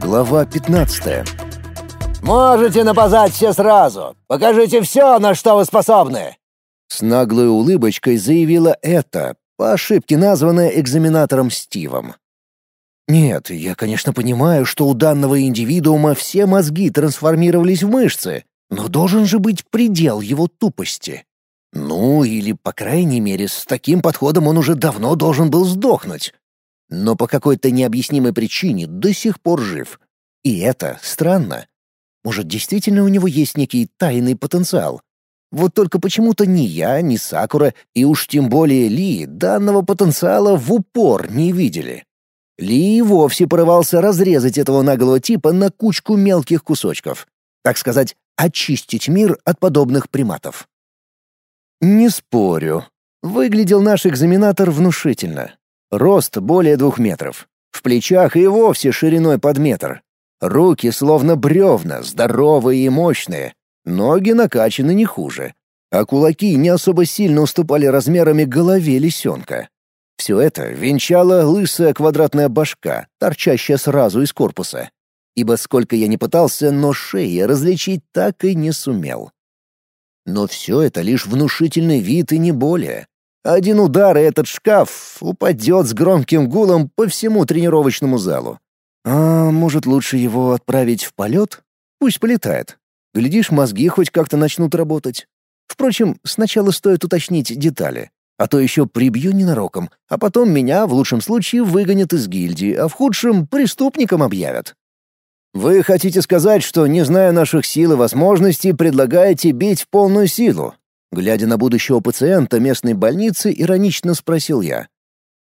Глава 15 «Можете напазать все сразу! Покажите все, на что вы способны!» С наглой улыбочкой заявила это, по ошибке названная экзаменатором Стивом. Нет, я, конечно, понимаю, что у данного индивидуума все мозги трансформировались в мышцы, но должен же быть предел его тупости. Ну, или, по крайней мере, с таким подходом он уже давно должен был сдохнуть. Но по какой-то необъяснимой причине до сих пор жив. И это странно. Может, действительно у него есть некий тайный потенциал? Вот только почему-то ни я, ни Сакура, и уж тем более Ли, данного потенциала в упор не видели. Ли вовсе порывался разрезать этого наглого типа на кучку мелких кусочков. Так сказать, очистить мир от подобных приматов. Не спорю. Выглядел наш экзаменатор внушительно. Рост более двух метров. В плечах и вовсе шириной под метр. Руки словно бревна, здоровые и мощные. Ноги накачаны не хуже. А кулаки не особо сильно уступали размерами голове лисенка. Все это венчала лысая квадратная башка, торчащая сразу из корпуса. Ибо сколько я не пытался, но шеи различить так и не сумел. Но все это лишь внушительный вид и не более. Один удар, и этот шкаф упадет с громким гулом по всему тренировочному залу. А может, лучше его отправить в полет? Пусть полетает. Глядишь, мозги хоть как-то начнут работать. Впрочем, сначала стоит уточнить детали. А то еще прибью ненароком, а потом меня, в лучшем случае, выгонят из гильдии, а в худшем — преступником объявят. Вы хотите сказать, что, не зная наших сил и возможностей, предлагаете бить в полную силу? Глядя на будущего пациента местной больницы, иронично спросил я.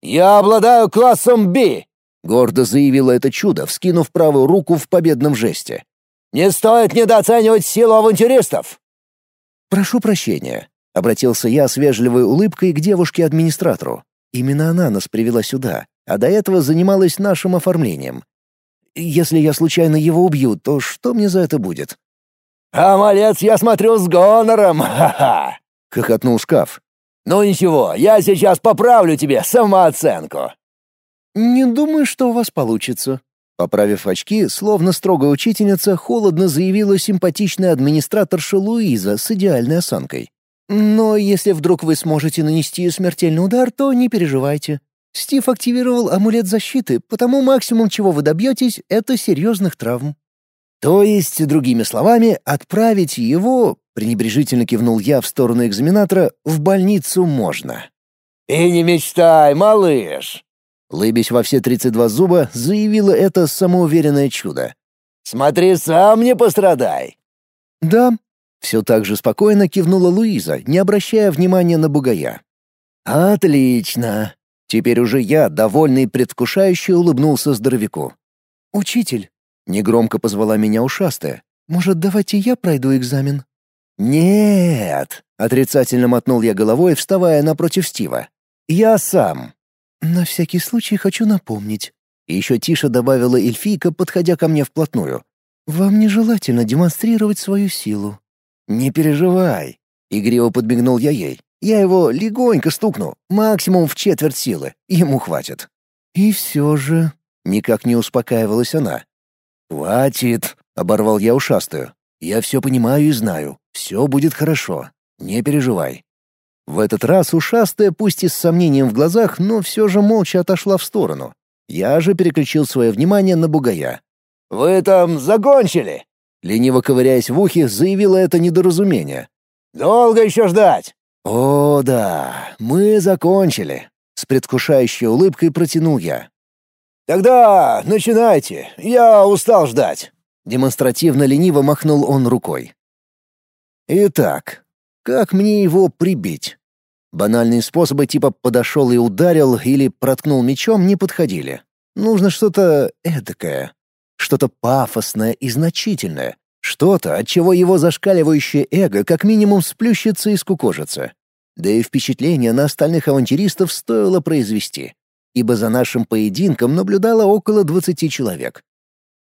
«Я обладаю классом B!» — гордо заявило это чудо, вскинув правую руку в победном жесте. «Не стоит недооценивать силу авантюристов!» «Прошу прощения», — обратился я с вежливой улыбкой к девушке-администратору. Именно она нас привела сюда, а до этого занималась нашим оформлением. Если я случайно его убью, то что мне за это будет? «А малец, я смотрю, с гонором! Ха-ха!» — хохотнул шкаф. «Ну ничего, я сейчас поправлю тебе самооценку!» «Не думаю, что у вас получится». Поправив очки, словно строгая учительница, холодно заявила симпатичная администраторша Луиза с идеальной осанкой. «Но если вдруг вы сможете нанести смертельный удар, то не переживайте. Стив активировал амулет защиты, потому максимум, чего вы добьетесь, это серьезных травм». То есть, другими словами, отправить его, пренебрежительно кивнул я в сторону экзаменатора, в больницу можно. «И не мечтай, малыш!» Лыбясь во все тридцать два зуба, заявила это самоуверенное чудо. «Смотри, сам не пострадай!» «Да», — все так же спокойно кивнула Луиза, не обращая внимания на бугая. «Отлично!» Теперь уже я, довольный и предвкушающе, улыбнулся здоровяку. «Учитель, Негромко позвала меня ушастая. «Может, давайте я пройду экзамен?» «Нет!» — отрицательно мотнул я головой, вставая напротив Стива. «Я сам!» «На всякий случай хочу напомнить». Еще тише добавила эльфийка, подходя ко мне вплотную. «Вам нежелательно демонстрировать свою силу». «Не переживай», — игриво подмигнул я ей. «Я его легонько стукну, максимум в четверть силы, ему хватит». «И все же...» — никак не успокаивалась она. «Хватит!» — оборвал я ушастую. «Я все понимаю и знаю. Все будет хорошо. Не переживай». В этот раз ушастая, пусть и с сомнением в глазах, но все же молча отошла в сторону. Я же переключил свое внимание на бугая. «Вы там закончили?» Лениво ковыряясь в ухе, заявила это недоразумение. «Долго еще ждать?» «О, да, мы закончили», — с предвкушающей улыбкой протянул я. «Тогда начинайте, я устал ждать». Демонстративно лениво махнул он рукой. «Итак, как мне его прибить?» Банальные способы типа «подошел и ударил» или «проткнул мечом» не подходили. Нужно что-то эдакое, что-то пафосное и значительное, что-то, от чего его зашкаливающее эго как минимум сплющится и скукожится. Да и впечатление на остальных авантюристов стоило произвести ибо за нашим поединком наблюдало около двадцати человек.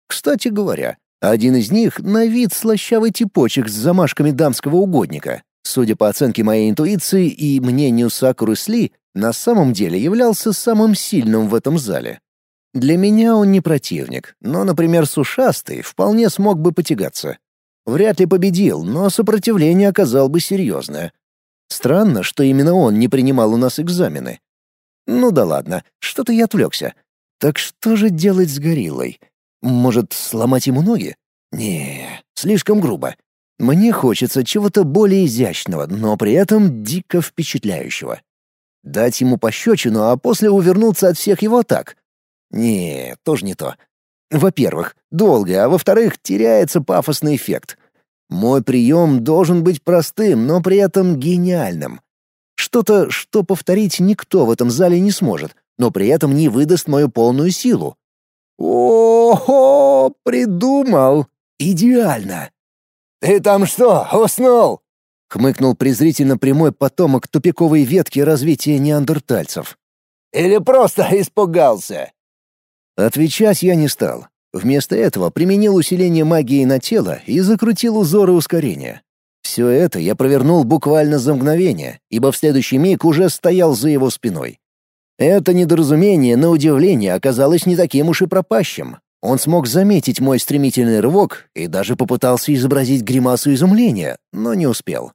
Кстати говоря, один из них на вид слащавый типочек с замашками дамского угодника. Судя по оценке моей интуиции и мнению Сакуры Сли, на самом деле являлся самым сильным в этом зале. Для меня он не противник, но, например, с вполне смог бы потягаться. Вряд ли победил, но сопротивление оказал бы серьезное. Странно, что именно он не принимал у нас экзамены. Ну да ладно, что-то я отвлекся. Так что же делать с гориллой? Может, сломать ему ноги? Не, слишком грубо. Мне хочется чего-то более изящного, но при этом дико впечатляющего. Дать ему пощечину, а после увернуться от всех его атак? Не, тоже не то. Во-первых, долго, а во-вторых, теряется пафосный эффект. Мой прием должен быть простым, но при этом гениальным. Что-то, что повторить никто в этом зале не сможет, но при этом не выдаст мою полную силу. О-хо, придумал! Идеально! «Ты там что, уснул?» — хмыкнул презрительно прямой потомок тупиковой ветки развития неандертальцев. «Или просто испугался?» Отвечать я не стал. Вместо этого применил усиление магии на тело и закрутил узоры ускорения. Все это я провернул буквально за мгновение, ибо в следующий миг уже стоял за его спиной. Это недоразумение, на удивление, оказалось не таким уж и пропащим. Он смог заметить мой стремительный рывок и даже попытался изобразить гримасу изумления, но не успел.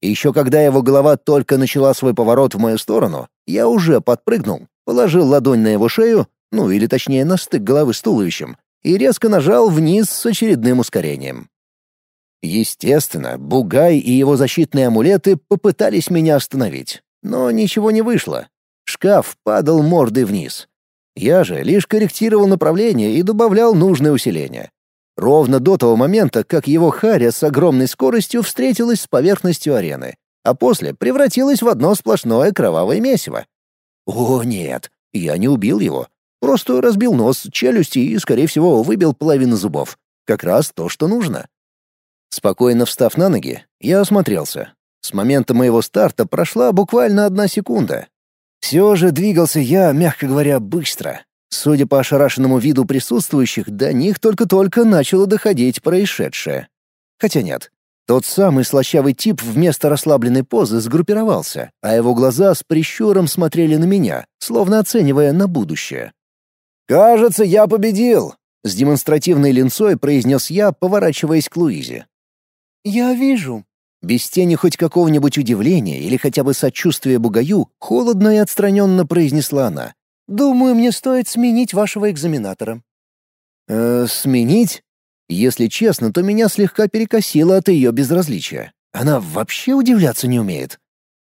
Еще когда его голова только начала свой поворот в мою сторону, я уже подпрыгнул, положил ладонь на его шею, ну или точнее на стык головы с туловищем, и резко нажал вниз с очередным ускорением. Естественно, Бугай и его защитные амулеты попытались меня остановить, но ничего не вышло. Шкаф падал мордой вниз. Я же лишь корректировал направление и добавлял нужное усиление. Ровно до того момента, как его харя с огромной скоростью встретилась с поверхностью арены, а после превратилась в одно сплошное кровавое месиво. О нет, я не убил его. Просто разбил нос, челюсти и, скорее всего, выбил половину зубов. Как раз то, что нужно. Спокойно встав на ноги, я осмотрелся. С момента моего старта прошла буквально одна секунда. Все же двигался я, мягко говоря, быстро. Судя по ошарашенному виду присутствующих, до них только-только начало доходить происшедшее. Хотя нет, тот самый слащавый тип вместо расслабленной позы сгруппировался, а его глаза с прищуром смотрели на меня, словно оценивая на будущее. «Кажется, я победил!» — с демонстративной линцой произнес я, поворачиваясь к Луизе. «Я вижу». Без тени хоть какого-нибудь удивления или хотя бы сочувствия бугаю, холодно и отстраненно произнесла она. «Думаю, мне стоит сменить вашего экзаменатора». «Э, сменить?» Если честно, то меня слегка перекосило от ее безразличия. Она вообще удивляться не умеет.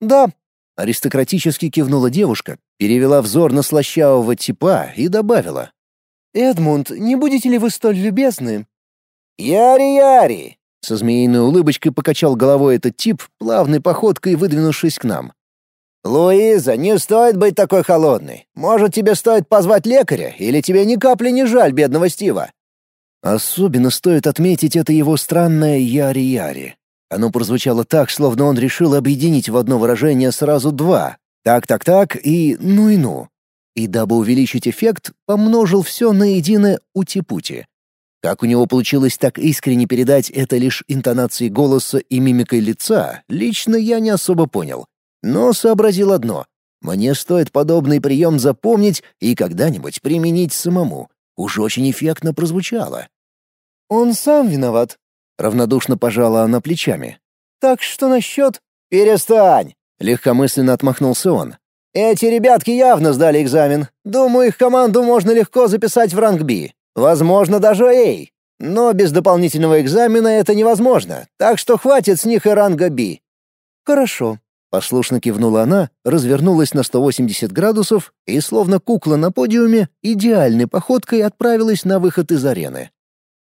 «Да», — аристократически кивнула девушка, перевела взор на слащавого типа и добавила. «Эдмунд, не будете ли вы столь любезны?» «Яри-яри!» Со змеиной улыбочкой покачал головой этот тип, плавной походкой выдвинувшись к нам. «Луиза, не стоит быть такой холодной. Может, тебе стоит позвать лекаря, или тебе ни капли не жаль бедного Стива?» Особенно стоит отметить это его странное «яри-яри». Оно прозвучало так, словно он решил объединить в одно выражение сразу два так-так-так и ну и ну. И дабы увеличить эффект, помножил все на единое ути-пути. Как у него получилось так искренне передать это лишь интонацией голоса и мимикой лица, лично я не особо понял. Но сообразил одно — мне стоит подобный прием запомнить и когда-нибудь применить самому. Уж очень эффектно прозвучало. «Он сам виноват», — равнодушно пожала она плечами. «Так что насчет...» «Перестань!» Легкомысленно отмахнулся он. «Эти ребятки явно сдали экзамен. Думаю, их команду можно легко записать в ранг B. Возможно, даже A. Но без дополнительного экзамена это невозможно, так что хватит с них и ранга B». «Хорошо», — послушно кивнула она, развернулась на 180 градусов и, словно кукла на подиуме, идеальной походкой отправилась на выход из арены.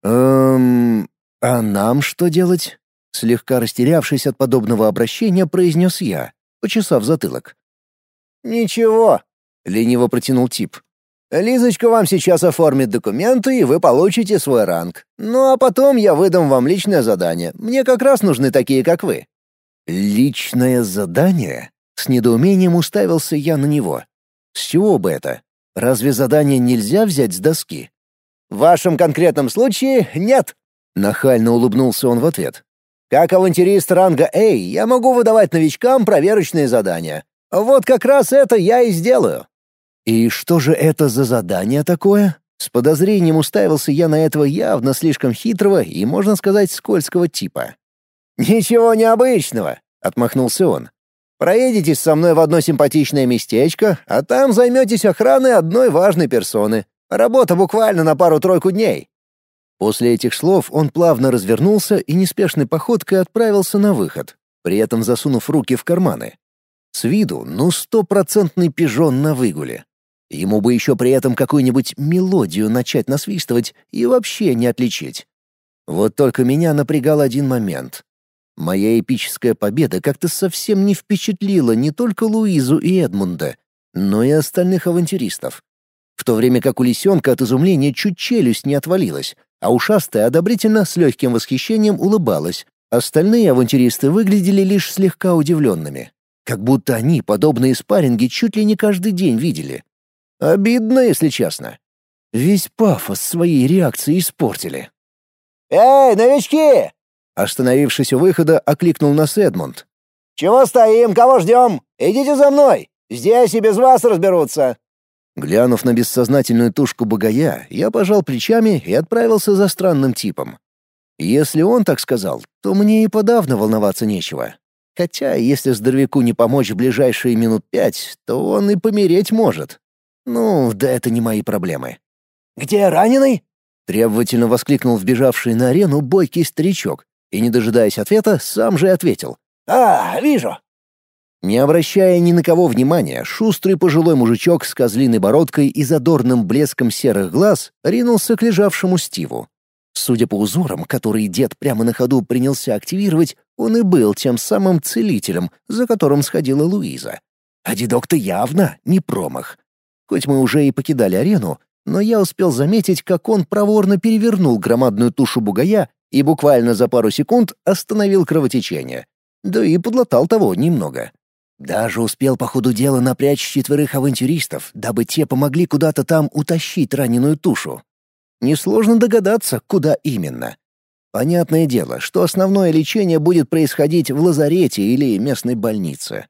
«Эм... А нам что делать?» Слегка растерявшись от подобного обращения, произнес я почесав затылок. «Ничего», — лениво протянул тип. «Лизочка вам сейчас оформит документы, и вы получите свой ранг. Ну а потом я выдам вам личное задание. Мне как раз нужны такие, как вы». «Личное задание?» С недоумением уставился я на него. «С чего бы это? Разве задание нельзя взять с доски?» «В вашем конкретном случае нет», — нахально улыбнулся он в ответ. Как авантюрист ранга A я могу выдавать новичкам проверочные задания. Вот как раз это я и сделаю». И что же это за задание такое? С подозрением уставился я на этого явно слишком хитрого и, можно сказать, скользкого типа. «Ничего необычного», — отмахнулся он. «Проедетесь со мной в одно симпатичное местечко, а там займетесь охраной одной важной персоны. Работа буквально на пару-тройку дней». После этих слов он плавно развернулся и неспешной походкой отправился на выход, при этом засунув руки в карманы. С виду, ну, стопроцентный пижон на выгуле. Ему бы еще при этом какую-нибудь мелодию начать насвистывать и вообще не отличить. Вот только меня напрягал один момент. Моя эпическая победа как-то совсем не впечатлила не только Луизу и Эдмунда, но и остальных авантюристов. В то время как у лисенка от изумления чуть челюсть не отвалилась, а ушастая одобрительно с легким восхищением улыбалась. Остальные авантюристы выглядели лишь слегка удивленными. Как будто они подобные спарринги чуть ли не каждый день видели. Обидно, если честно. Весь пафос своей реакции испортили. «Эй, новички!» Остановившись у выхода, окликнул нас Эдмунд. «Чего стоим? Кого ждем? Идите за мной! Здесь и без вас разберутся!» Глянув на бессознательную тушку богая, я пожал плечами и отправился за странным типом. Если он так сказал, то мне и подавно волноваться нечего. Хотя, если здоровяку не помочь в ближайшие минут пять, то он и помереть может. Ну, да это не мои проблемы. «Где раненый?» — требовательно воскликнул вбежавший на арену бойкий старичок, и, не дожидаясь ответа, сам же ответил. «А, вижу». Не обращая ни на кого внимания, шустрый пожилой мужичок с козлиной бородкой и задорным блеском серых глаз ринулся к лежавшему Стиву. Судя по узорам, которые дед прямо на ходу принялся активировать, он и был тем самым целителем, за которым сходила Луиза. А дедок-то явно не промах. Хоть мы уже и покидали арену, но я успел заметить, как он проворно перевернул громадную тушу бугая и буквально за пару секунд остановил кровотечение. Да и подлатал того немного. Даже успел по ходу дела напрячь четверых авантюристов, дабы те помогли куда-то там утащить раненую тушу. Несложно догадаться, куда именно. Понятное дело, что основное лечение будет происходить в лазарете или местной больнице.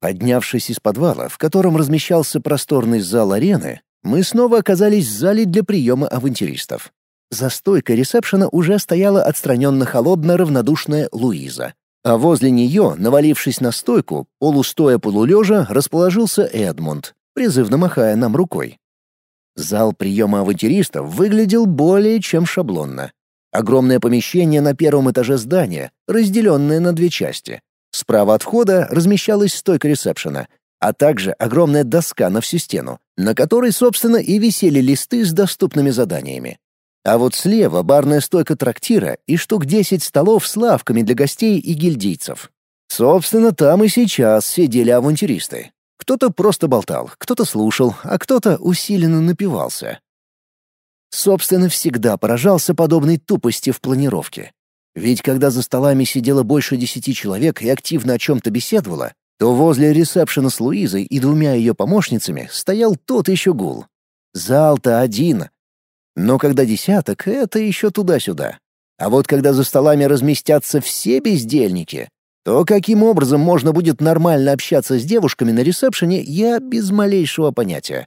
Поднявшись из подвала, в котором размещался просторный зал арены, мы снова оказались в зале для приема авантюристов. За стойкой ресепшена уже стояла отстраненно холодно равнодушная Луиза. А возле нее, навалившись на стойку, полустоя полулежа, расположился Эдмунд, призывно махая нам рукой. Зал приема авантюристов выглядел более чем шаблонно. Огромное помещение на первом этаже здания, разделенное на две части. Справа от входа размещалась стойка ресепшена, а также огромная доска на всю стену, на которой, собственно, и висели листы с доступными заданиями. А вот слева барная стойка трактира и штук десять столов с лавками для гостей и гильдийцев. Собственно, там и сейчас сидели авантюристы. Кто-то просто болтал, кто-то слушал, а кто-то усиленно напивался. Собственно, всегда поражался подобной тупости в планировке. Ведь когда за столами сидело больше десяти человек и активно о чем-то беседовало, то возле ресепшена с Луизой и двумя ее помощницами стоял тот еще гул. Зал-то один, но когда десяток — это еще туда-сюда. А вот когда за столами разместятся все бездельники, то каким образом можно будет нормально общаться с девушками на ресепшене, я без малейшего понятия.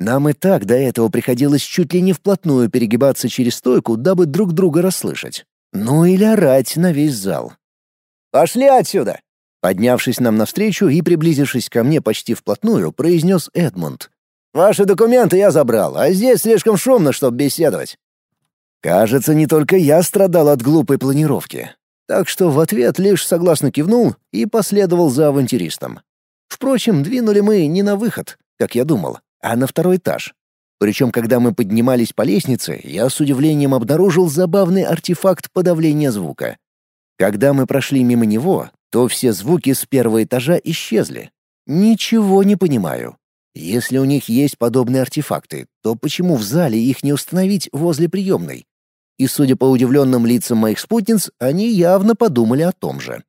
Нам и так до этого приходилось чуть ли не вплотную перегибаться через стойку, дабы друг друга расслышать. Ну или орать на весь зал. «Пошли отсюда!» Поднявшись нам навстречу и приблизившись ко мне почти вплотную, произнес Эдмунд. Ваши документы я забрал, а здесь слишком шумно, чтобы беседовать». Кажется, не только я страдал от глупой планировки. Так что в ответ лишь согласно кивнул и последовал за авантюристом. Впрочем, двинули мы не на выход, как я думал, а на второй этаж. Причем, когда мы поднимались по лестнице, я с удивлением обнаружил забавный артефакт подавления звука. Когда мы прошли мимо него, то все звуки с первого этажа исчезли. Ничего не понимаю. Если у них есть подобные артефакты, то почему в зале их не установить возле приемной? И, судя по удивленным лицам моих спутниц, они явно подумали о том же.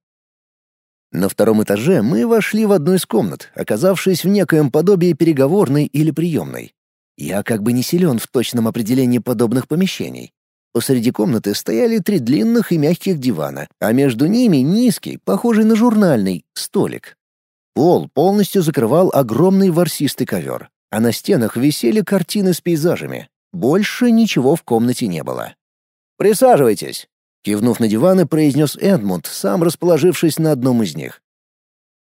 На втором этаже мы вошли в одну из комнат, оказавшись в некоем подобии переговорной или приемной. Я как бы не силен в точном определении подобных помещений. Посреди комнаты стояли три длинных и мягких дивана, а между ними низкий, похожий на журнальный, столик. Пол полностью закрывал огромный ворсистый ковер, а на стенах висели картины с пейзажами. Больше ничего в комнате не было. «Присаживайтесь», — кивнув на диваны, произнес Эдмунд, сам расположившись на одном из них.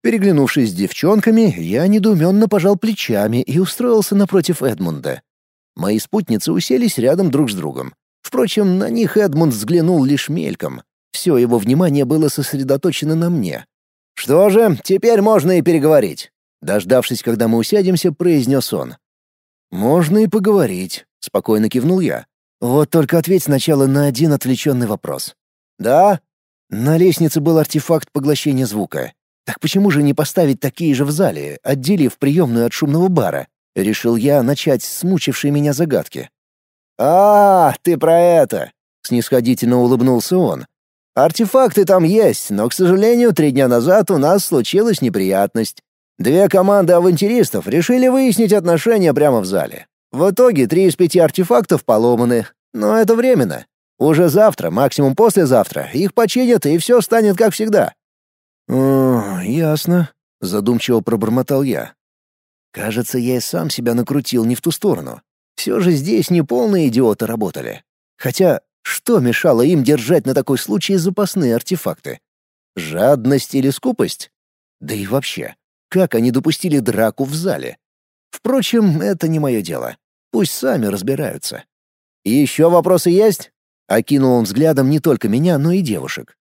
Переглянувшись с девчонками, я недоуменно пожал плечами и устроился напротив Эдмунда. Мои спутницы уселись рядом друг с другом. Впрочем, на них Эдмунд взглянул лишь мельком. Все его внимание было сосредоточено на мне. «Что же, теперь можно и переговорить», — дождавшись, когда мы усядемся, произнес он. «Можно и поговорить», — спокойно кивнул я. «Вот только ответь сначала на один отвлеченный вопрос». «Да?» На лестнице был артефакт поглощения звука. Так почему же не поставить такие же в зале, отделив приемную от шумного бара? Решил я начать с мучившей меня загадки. «А, ты про это!» — снисходительно улыбнулся он. «Артефакты там есть, но, к сожалению, три дня назад у нас случилась неприятность. Две команды авантюристов решили выяснить отношения прямо в зале. В итоге три из пяти артефактов поломаны, но это временно. Уже завтра, максимум послезавтра, их починят, и все станет как всегда». «О, ясно», — задумчиво пробормотал я. «Кажется, я и сам себя накрутил не в ту сторону. Все же здесь не полные идиоты работали. Хотя, что мешало им держать на такой случай запасные артефакты? Жадность или скупость? Да и вообще, как они допустили драку в зале? Впрочем, это не мое дело. Пусть сами разбираются. «Еще вопросы есть?» — окинул он взглядом не только меня, но и девушек.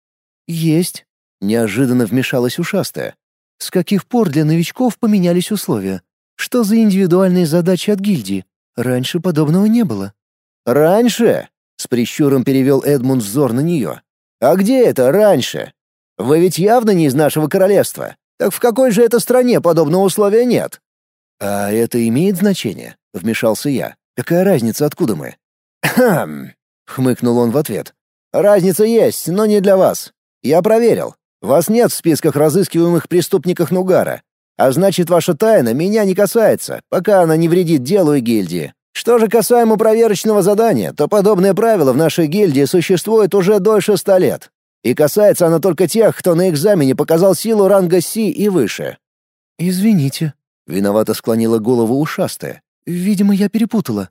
«Есть», — неожиданно вмешалась ушастая. «С каких пор для новичков поменялись условия? Что за индивидуальные задачи от гильдии? Раньше подобного не было». «Раньше?» — с прищуром перевел Эдмунд взор на нее. «А где это раньше? Вы ведь явно не из нашего королевства. Так в какой же это стране подобного условия нет?» «А это имеет значение?» — вмешался я. «Какая разница, откуда мы?» «Хм...» — хмыкнул он в ответ. «Разница есть, но не для вас. Я проверил. Вас нет в списках разыскиваемых преступников Нугара. А значит, ваша тайна меня не касается, пока она не вредит делу и гильдии. Что же касаемо проверочного задания, то подобное правило в нашей гильдии существует уже дольше ста лет. И касается оно только тех, кто на экзамене показал силу ранга Си и выше. «Извините», — виновато склонила голову ушастая. «Видимо, я перепутала».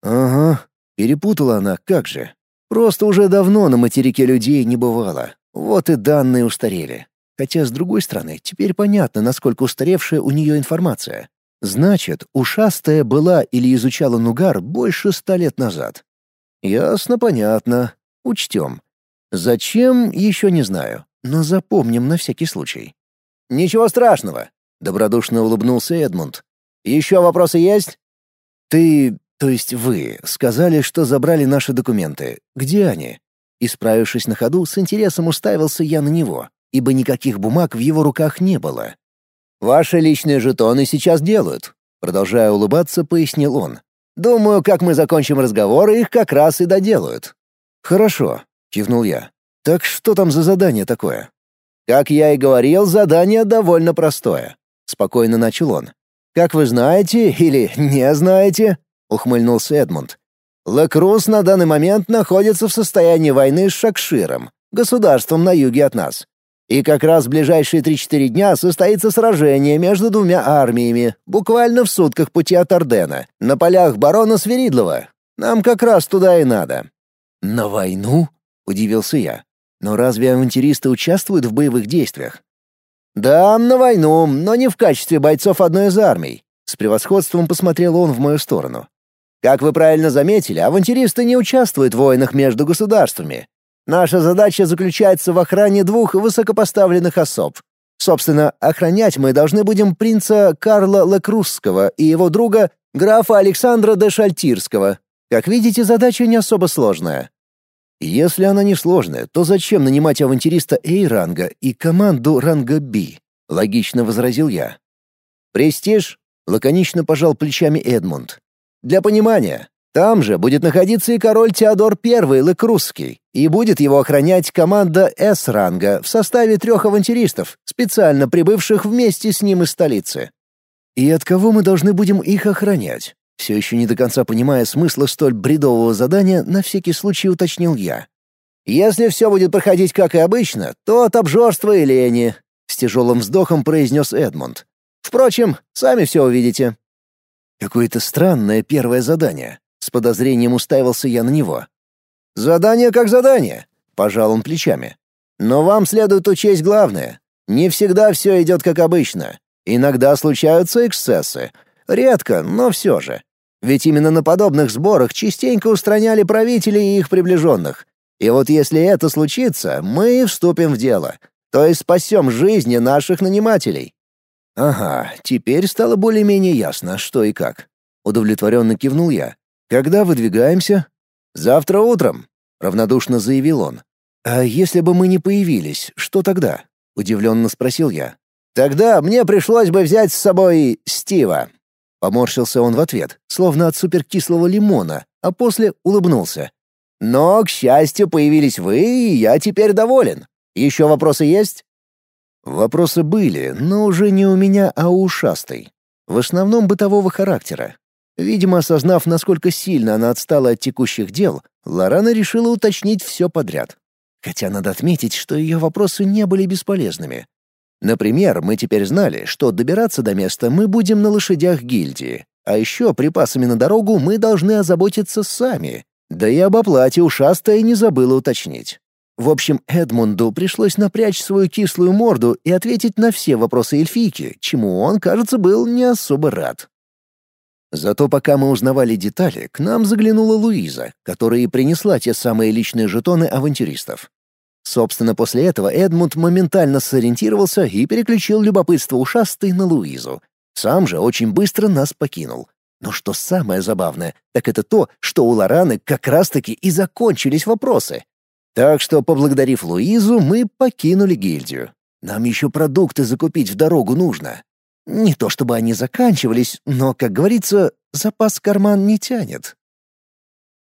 «Ага, перепутала она, как же. Просто уже давно на материке людей не бывало. Вот и данные устарели. Хотя, с другой стороны, теперь понятно, насколько устаревшая у нее информация. Значит, ушастая была или изучала Нугар больше ста лет назад. Ясно, понятно. Учтем. Зачем, еще не знаю, но запомним на всякий случай. «Ничего страшного», — добродушно улыбнулся Эдмунд. «Еще вопросы есть?» «Ты, то есть вы, сказали, что забрали наши документы. Где они?» Исправившись на ходу, с интересом уставился я на него ибо никаких бумаг в его руках не было. «Ваши личные жетоны сейчас делают», — продолжая улыбаться, пояснил он. «Думаю, как мы закончим разговор, их как раз и доделают». «Хорошо», — кивнул я. «Так что там за задание такое?» «Как я и говорил, задание довольно простое», — спокойно начал он. «Как вы знаете или не знаете», — ухмыльнулся Эдмунд, Лекрус на данный момент находится в состоянии войны с Шакширом, государством на юге от нас. И как раз в ближайшие 3-4 дня состоится сражение между двумя армиями, буквально в сутках пути от Ордена, на полях барона Сверидлова. Нам как раз туда и надо». «На войну?» — удивился я. «Но разве авантюристы участвуют в боевых действиях?» «Да, на войну, но не в качестве бойцов одной из армий». С превосходством посмотрел он в мою сторону. «Как вы правильно заметили, авантюристы не участвуют в войнах между государствами. Наша задача заключается в охране двух высокопоставленных особ. Собственно, охранять мы должны будем принца Карла Лекрусского и его друга графа Александра де Шальтирского. Как видите, задача не особо сложная. Если она не сложная, то зачем нанимать авантюриста A-ранга и команду ранга B? Логично возразил я. Престиж? Лаконично пожал плечами Эдмунд. Для понимания, там же будет находиться и король Теодор I Лекрусский, и будет его охранять команда С-ранга в составе трех авантюристов, специально прибывших вместе с ним из столицы. И от кого мы должны будем их охранять? Все еще не до конца понимая смысла столь бредового задания, на всякий случай уточнил я. Если все будет проходить как и обычно, то от обжорства и лени. С тяжелым вздохом произнес Эдмунд. «Впрочем, сами все увидите». Какое-то странное первое задание. С подозрением уставился я на него. «Задание как задание», — пожал он плечами. «Но вам следует учесть главное. Не всегда все идет как обычно. Иногда случаются эксцессы. Редко, но все же. Ведь именно на подобных сборах частенько устраняли правителей и их приближенных. И вот если это случится, мы вступим в дело. То есть спасем жизни наших нанимателей. Ага, теперь стало более-менее ясно, что и как. Удовлетворенно кивнул я. Когда выдвигаемся? Завтра утром, равнодушно заявил он. А если бы мы не появились, что тогда? удивленно спросил я. Тогда мне пришлось бы взять с собой Стива. Поморщился он в ответ, словно от суперкислого лимона, а после улыбнулся. Но, к счастью, появились вы, и я теперь доволен. Еще вопросы есть? Вопросы были, но уже не у меня, а у ушастой. В основном бытового характера. Видимо, осознав, насколько сильно она отстала от текущих дел, Лорана решила уточнить все подряд. Хотя надо отметить, что ее вопросы не были бесполезными. Например, мы теперь знали, что добираться до места мы будем на лошадях гильдии, а еще припасами на дорогу мы должны озаботиться сами. Да и об оплате ушастая не забыла уточнить. В общем, Эдмунду пришлось напрячь свою кислую морду и ответить на все вопросы эльфийки, чему он, кажется, был не особо рад. Зато пока мы узнавали детали, к нам заглянула Луиза, которая и принесла те самые личные жетоны авантюристов. Собственно, после этого Эдмунд моментально сориентировался и переключил любопытство ушастой на Луизу. Сам же очень быстро нас покинул. Но что самое забавное, так это то, что у Лораны как раз-таки и закончились вопросы. Так что, поблагодарив Луизу, мы покинули гильдию. Нам еще продукты закупить в дорогу нужно. Не то чтобы они заканчивались, но, как говорится, запас карман не тянет.